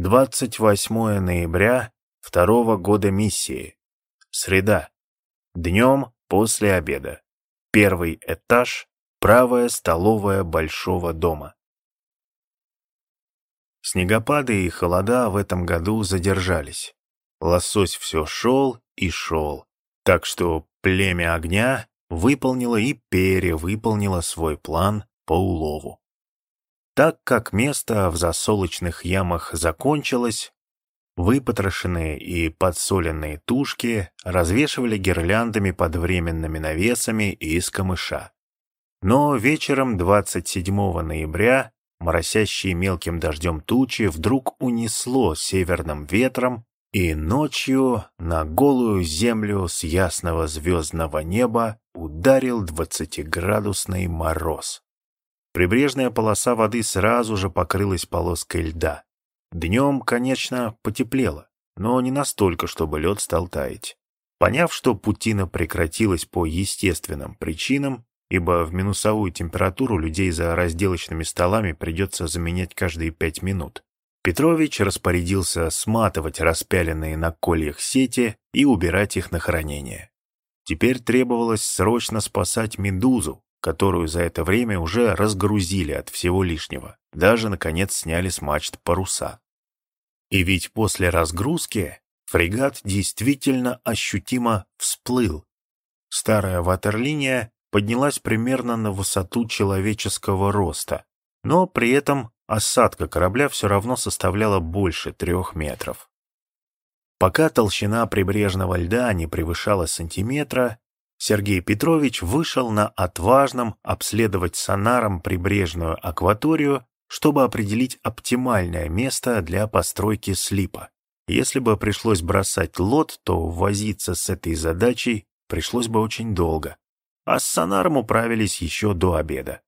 28 ноября второго года миссии. Среда. Днем после обеда. Первый этаж, правая столовая большого дома. Снегопады и холода в этом году задержались. Лосось все шел и шел, так что племя огня выполнило и перевыполнило свой план по улову. Так как место в засолочных ямах закончилось, выпотрошенные и подсоленные тушки развешивали гирляндами под временными навесами из камыша. Но вечером 27 ноября моросящие мелким дождем тучи вдруг унесло северным ветром, и ночью на голую землю с ясного звездного неба ударил двадцатиградусный мороз. Прибрежная полоса воды сразу же покрылась полоской льда. Днем, конечно, потеплело, но не настолько, чтобы лед стал таять. Поняв, что путина прекратилась по естественным причинам, ибо в минусовую температуру людей за разделочными столами придется заменять каждые пять минут, Петрович распорядился сматывать распяленные на кольях сети и убирать их на хранение. Теперь требовалось срочно спасать медузу, которую за это время уже разгрузили от всего лишнего, даже, наконец, сняли с мачт паруса. И ведь после разгрузки фрегат действительно ощутимо всплыл. Старая ватерлиния поднялась примерно на высоту человеческого роста, но при этом осадка корабля все равно составляла больше трех метров. Пока толщина прибрежного льда не превышала сантиметра, Сергей Петрович вышел на отважном обследовать сонаром прибрежную акваторию, чтобы определить оптимальное место для постройки слипа. Если бы пришлось бросать лот, то возиться с этой задачей пришлось бы очень долго. А с сонаром управились еще до обеда.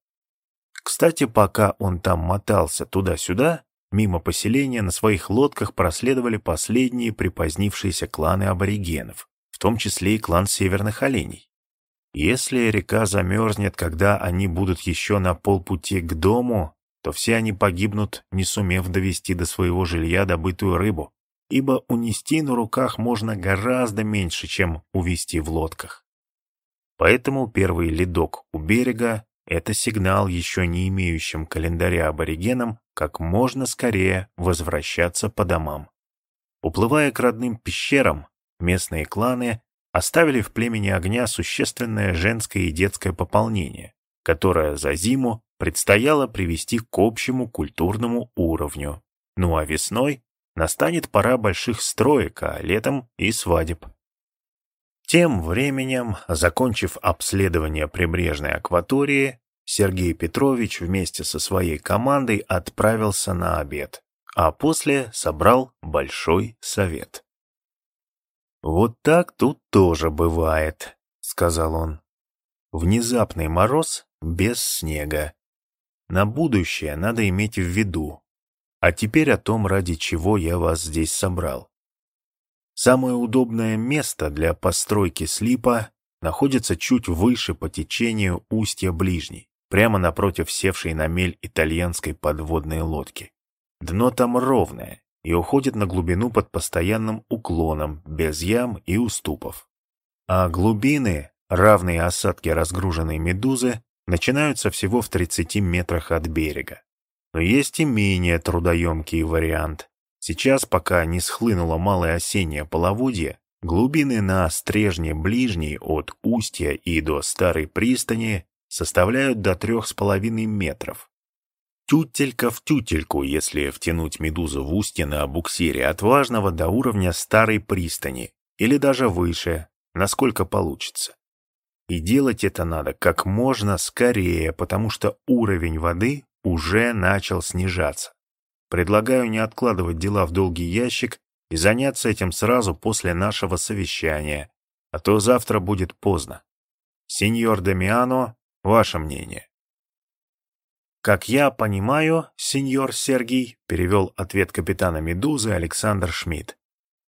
Кстати, пока он там мотался туда-сюда, мимо поселения на своих лодках проследовали последние припозднившиеся кланы аборигенов, том числе и клан северных оленей. Если река замерзнет, когда они будут еще на полпути к дому, то все они погибнут, не сумев довести до своего жилья добытую рыбу, ибо унести на руках можно гораздо меньше, чем увести в лодках. Поэтому первый ледок у берега — это сигнал еще не имеющим календаря аборигенам как можно скорее возвращаться по домам. Уплывая к родным пещерам, Местные кланы оставили в племени огня существенное женское и детское пополнение, которое за зиму предстояло привести к общему культурному уровню. Ну а весной настанет пора больших строек, а летом и свадеб. Тем временем, закончив обследование прибрежной акватории, Сергей Петрович вместе со своей командой отправился на обед, а после собрал большой совет. «Вот так тут тоже бывает», — сказал он. «Внезапный мороз без снега. На будущее надо иметь в виду. А теперь о том, ради чего я вас здесь собрал. Самое удобное место для постройки слипа находится чуть выше по течению устья ближней, прямо напротив севшей на мель итальянской подводной лодки. Дно там ровное, и уходит на глубину под постоянным уклоном, без ям и уступов. А глубины, равные осадке разгруженной медузы, начинаются всего в 30 метрах от берега. Но есть и менее трудоемкий вариант. Сейчас, пока не схлынуло малое осеннее половодье, глубины на стрежне ближней от устья и до старой пристани составляют до 3,5 метров. Тютелька в тютельку, если втянуть медузу в устье на буксире от важного до уровня старой пристани, или даже выше, насколько получится. И делать это надо как можно скорее, потому что уровень воды уже начал снижаться. Предлагаю не откладывать дела в долгий ящик и заняться этим сразу после нашего совещания, а то завтра будет поздно. Сеньор Дамиано, ваше мнение. «Как я понимаю, сеньор Сергий», — перевел ответ капитана «Медузы» Александр Шмидт,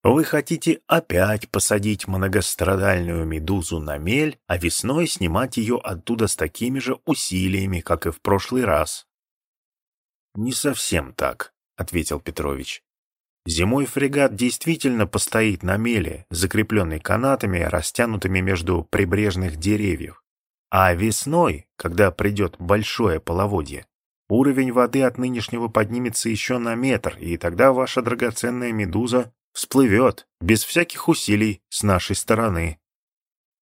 «вы хотите опять посадить многострадальную «Медузу» на мель, а весной снимать ее оттуда с такими же усилиями, как и в прошлый раз». «Не совсем так», — ответил Петрович. Зимой фрегат действительно постоит на меле, закрепленный канатами, растянутыми между прибрежных деревьев. А весной, когда придет большое половодье, уровень воды от нынешнего поднимется еще на метр, и тогда ваша драгоценная медуза всплывет, без всяких усилий, с нашей стороны.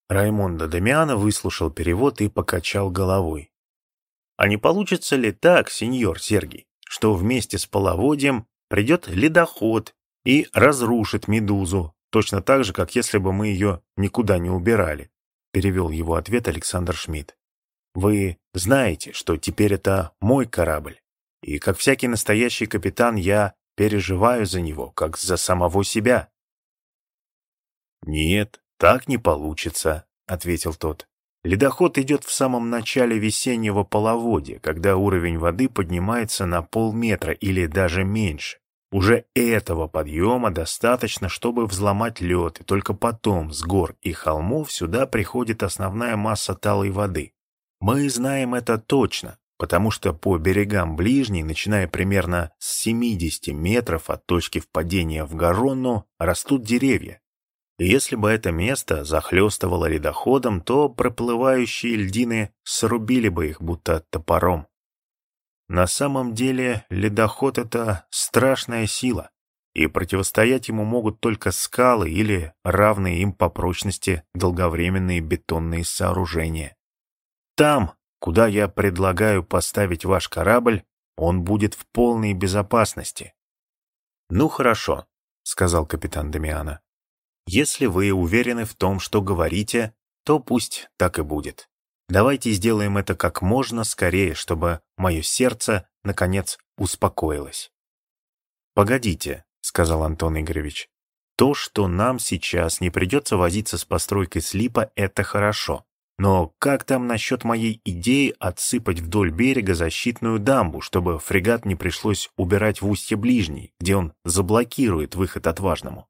Раймондо Дамиано выслушал перевод и покачал головой. А не получится ли так, сеньор Сергий, что вместе с половодьем придет ледоход и разрушит медузу, точно так же, как если бы мы ее никуда не убирали, перевел его ответ Александр Шмидт. Вы знаете, что теперь это мой корабль, и как всякий настоящий капитан я переживаю за него, как за самого себя. «Нет, так не получится», — ответил тот. Ледоход идет в самом начале весеннего половодья, когда уровень воды поднимается на полметра или даже меньше. Уже этого подъема достаточно, чтобы взломать лед, и только потом с гор и холмов сюда приходит основная масса талой воды. Мы знаем это точно, потому что по берегам ближней, начиная примерно с 70 метров от точки впадения в Гаронну, растут деревья. И если бы это место захлестывало ледоходом, то проплывающие льдины срубили бы их будто топором. На самом деле ледоход — это страшная сила, и противостоять ему могут только скалы или равные им по прочности долговременные бетонные сооружения. Там, куда я предлагаю поставить ваш корабль, он будет в полной безопасности. «Ну хорошо», — сказал капитан Дамиана. «Если вы уверены в том, что говорите, то пусть так и будет». Давайте сделаем это как можно скорее, чтобы мое сердце, наконец, успокоилось. «Погодите», — сказал Антон Игоревич. «То, что нам сейчас не придется возиться с постройкой слипа, это хорошо. Но как там насчет моей идеи отсыпать вдоль берега защитную дамбу, чтобы фрегат не пришлось убирать в устье ближней, где он заблокирует выход отважному?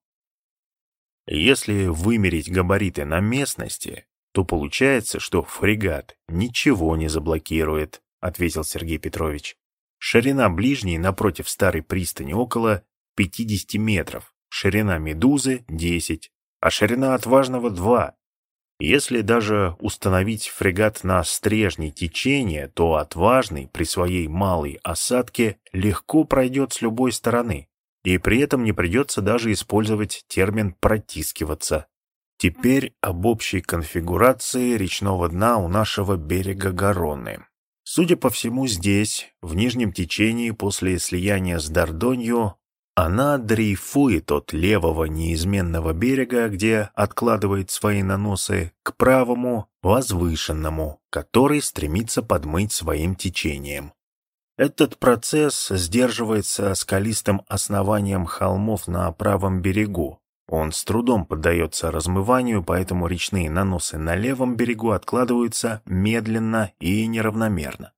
Если вымерить габариты на местности, то получается, что фрегат ничего не заблокирует, ответил Сергей Петрович. Ширина ближней напротив старой пристани около 50 метров, ширина «Медузы» — 10, а ширина «Отважного» — 2. Если даже установить фрегат на стрежней течения, то «Отважный» при своей малой осадке легко пройдет с любой стороны, и при этом не придется даже использовать термин «протискиваться». Теперь об общей конфигурации речного дна у нашего берега Гароны. Судя по всему, здесь, в нижнем течении после слияния с Дордонью, она дрейфует от левого неизменного берега, где откладывает свои наносы, к правому, возвышенному, который стремится подмыть своим течением. Этот процесс сдерживается скалистым основанием холмов на правом берегу, он с трудом поддается размыванию, поэтому речные наносы на левом берегу откладываются медленно и неравномерно.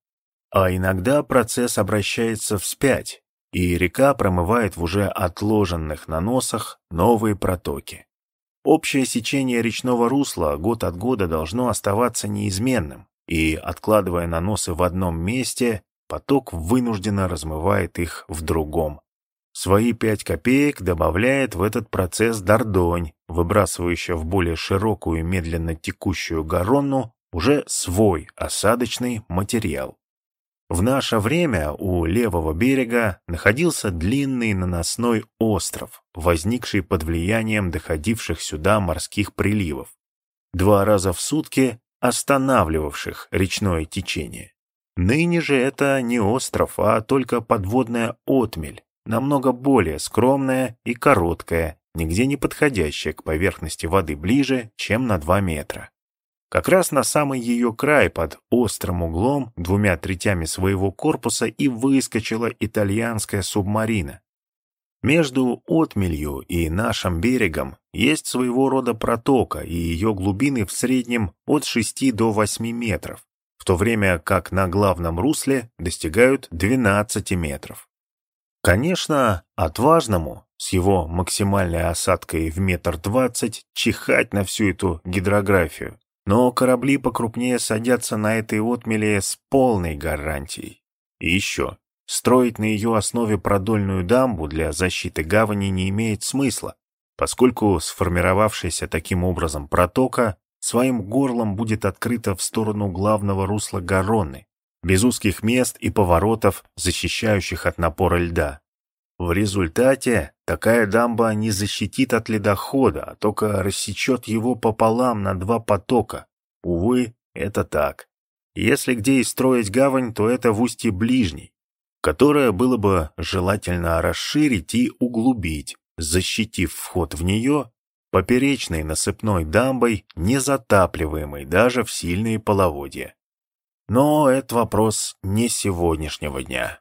А иногда процесс обращается вспять, и река промывает в уже отложенных наносах новые протоки. Общее сечение речного русла год от года должно оставаться неизменным, и, откладывая наносы в одном месте, поток вынужденно размывает их в другом. Свои пять копеек добавляет в этот процесс Дордонь, выбрасывающая в более широкую медленно текущую Гаронну уже свой осадочный материал. В наше время у левого берега находился длинный наносной остров, возникший под влиянием доходивших сюда морских приливов, два раза в сутки останавливавших речное течение. Ныне же это не остров, а только подводная отмель, намного более скромная и короткая, нигде не подходящая к поверхности воды ближе, чем на 2 метра. Как раз на самый ее край под острым углом двумя третями своего корпуса и выскочила итальянская субмарина. Между отмелью и нашим берегом есть своего рода протока, и ее глубины в среднем от 6 до 8 метров, в то время как на главном русле достигают 12 метров. Конечно, отважному, с его максимальной осадкой в метр двадцать, чихать на всю эту гидрографию. Но корабли покрупнее садятся на этой отмеле с полной гарантией. И еще, строить на ее основе продольную дамбу для защиты гавани не имеет смысла, поскольку сформировавшаяся таким образом протока своим горлом будет открыта в сторону главного русла Гаронны, без узких мест и поворотов, защищающих от напора льда. В результате такая дамба не защитит от ледохода, а только рассечет его пополам на два потока. Увы, это так. Если где и строить гавань, то это в устье ближней, которое было бы желательно расширить и углубить, защитив вход в нее поперечной насыпной дамбой, не затапливаемой даже в сильные половодья. Но это вопрос не сегодняшнего дня.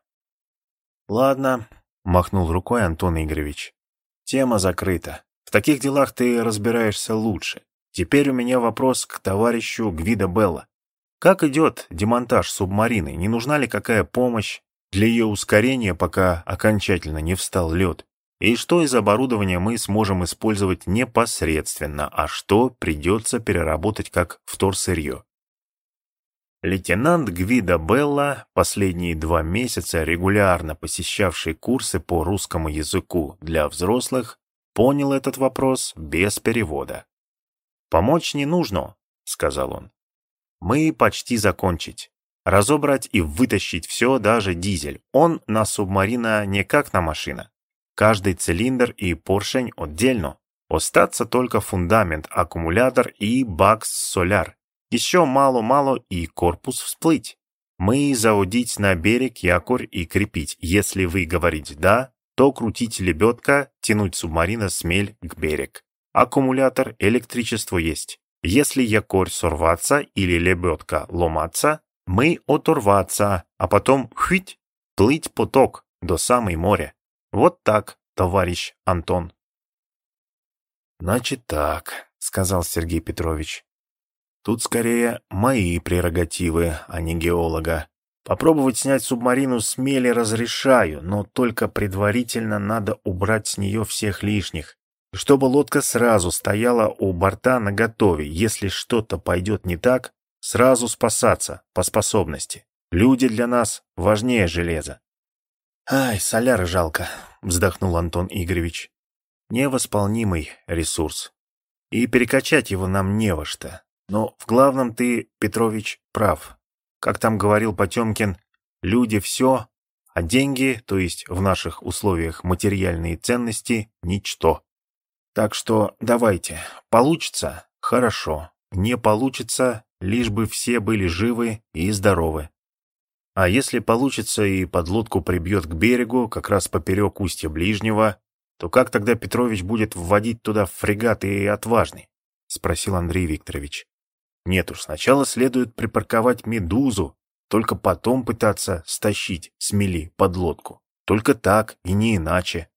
«Ладно», — махнул рукой Антон Игоревич. «Тема закрыта. В таких делах ты разбираешься лучше. Теперь у меня вопрос к товарищу Гвида Белла. Как идет демонтаж субмарины? Не нужна ли какая помощь для ее ускорения, пока окончательно не встал лед? И что из оборудования мы сможем использовать непосредственно, а что придется переработать как вторсырье? Лейтенант Гвида Белла, последние два месяца регулярно посещавший курсы по русскому языку для взрослых, понял этот вопрос без перевода. «Помочь не нужно», — сказал он. «Мы почти закончить. Разобрать и вытащить все, даже дизель. Он на субмарина не как на машина. Каждый цилиндр и поршень отдельно. Остаться только фундамент, аккумулятор и бак-соляр. Еще мало-мало и корпус всплыть. Мы заудить на берег якорь и крепить. Если вы говорите «да», то крутить лебедка, тянуть субмарина смель к берег. Аккумулятор, электричество есть. Если якорь сорваться или лебедка ломаться, мы оторваться, а потом хвить, плыть поток до самой моря. Вот так, товарищ Антон. Значит так, сказал Сергей Петрович. Тут скорее мои прерогативы, а не геолога. Попробовать снять субмарину с мели разрешаю, но только предварительно надо убрать с нее всех лишних, чтобы лодка сразу стояла у борта наготове. Если что-то пойдет не так, сразу спасаться по способности. Люди для нас важнее железа. «Ай, соляры жалко», — вздохнул Антон Игоревич. «Невосполнимый ресурс. И перекачать его нам не во что. Но в главном ты, Петрович, прав. Как там говорил Потемкин, люди все, а деньги, то есть в наших условиях материальные ценности, ничто. Так что давайте, получится – хорошо, не получится, лишь бы все были живы и здоровы. А если получится и подлодку прибьет к берегу, как раз поперек устья ближнего, то как тогда Петрович будет вводить туда фрегаты и отважный? — спросил Андрей Викторович. Нет уж, сначала следует припарковать «Медузу», только потом пытаться стащить с мели подлодку. Только так и не иначе.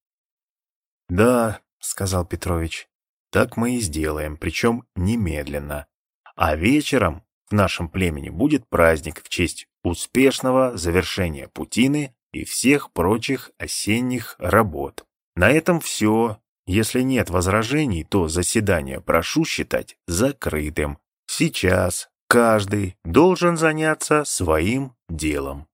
«Да», — сказал Петрович, — «так мы и сделаем, причем немедленно. А вечером в нашем племени будет праздник в честь успешного завершения путины и всех прочих осенних работ. На этом все. Если нет возражений, то заседание прошу считать закрытым. Сейчас каждый должен заняться своим делом.